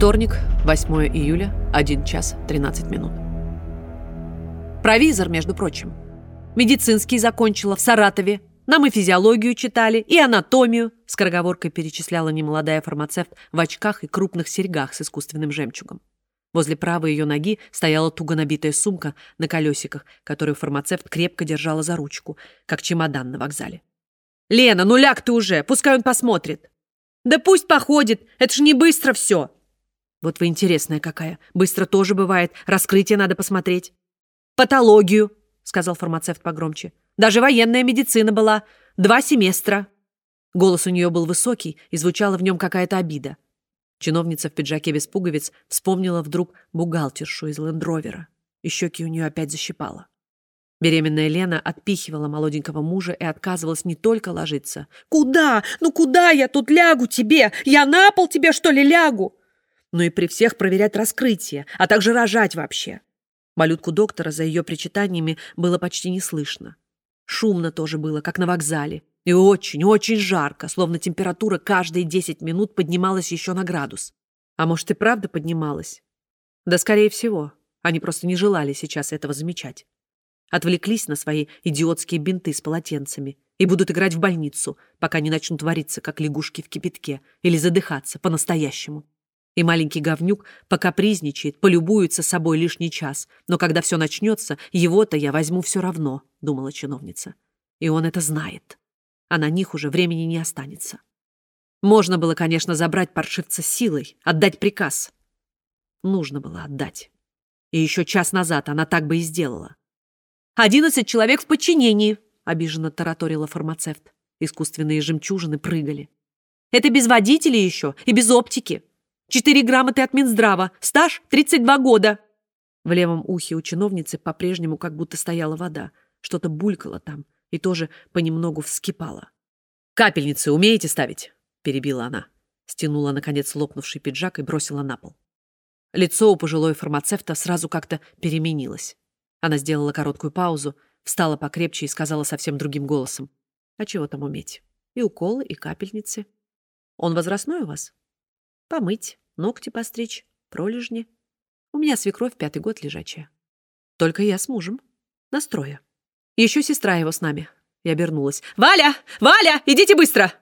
Вторник, 8 июля, 1 час 13 минут. Провизор, между прочим. Медицинский закончила в Саратове. Нам и физиологию читали, и анатомию. Скороговоркой перечисляла немолодая фармацевт в очках и крупных серьгах с искусственным жемчугом. Возле правой ее ноги стояла туго набитая сумка на колесиках, которую фармацевт крепко держала за ручку, как чемодан на вокзале. «Лена, ну ляг ты уже, пускай он посмотрит!» «Да пусть походит, это ж не быстро все!» «Вот вы интересная какая, быстро тоже бывает, раскрытие надо посмотреть!» «Патологию!» — сказал фармацевт погромче. «Даже военная медицина была, два семестра!» Голос у нее был высокий, и звучала в нем какая-то обида. Чиновница в пиджаке без пуговиц вспомнила вдруг бухгалтершу из лендровера, и щеки у нее опять защипала. Беременная Лена отпихивала молоденького мужа и отказывалась не только ложиться. «Куда? Ну куда я тут лягу тебе? Я на пол тебе, что ли, лягу?» Но и при всех проверять раскрытие, а также рожать вообще. Малютку доктора за ее причитаниями было почти не слышно. Шумно тоже было, как на вокзале. И очень, очень жарко, словно температура каждые 10 минут поднималась еще на градус. А может и правда поднималась? Да, скорее всего. Они просто не желали сейчас этого замечать. Отвлеклись на свои идиотские бинты с полотенцами и будут играть в больницу, пока не начнут вариться, как лягушки в кипятке, или задыхаться по-настоящему. И маленький говнюк покапризничает, полюбуется собой лишний час. Но когда все начнется, его-то я возьму все равно, думала чиновница. И он это знает а на них уже времени не останется. Можно было, конечно, забрать паршивца силой, отдать приказ. Нужно было отдать. И еще час назад она так бы и сделала. «Одиннадцать человек в подчинении», — обиженно тараторила фармацевт. Искусственные жемчужины прыгали. «Это без водителей еще и без оптики. Четыре грамоты от Минздрава, стаж — 32 года». В левом ухе у чиновницы по-прежнему как будто стояла вода. Что-то булькало там, и тоже понемногу вскипала. «Капельницы умеете ставить?» — перебила она. Стянула, наконец, лопнувший пиджак и бросила на пол. Лицо у пожилой фармацевта сразу как-то переменилось. Она сделала короткую паузу, встала покрепче и сказала совсем другим голосом. «А чего там уметь? И уколы, и капельницы. Он возрастной у вас? Помыть, ногти постричь, пролежни. У меня свекровь пятый год лежачая. Только я с мужем. Настроя. Еще сестра его с нами. Я обернулась. «Валя! Валя! Идите быстро!»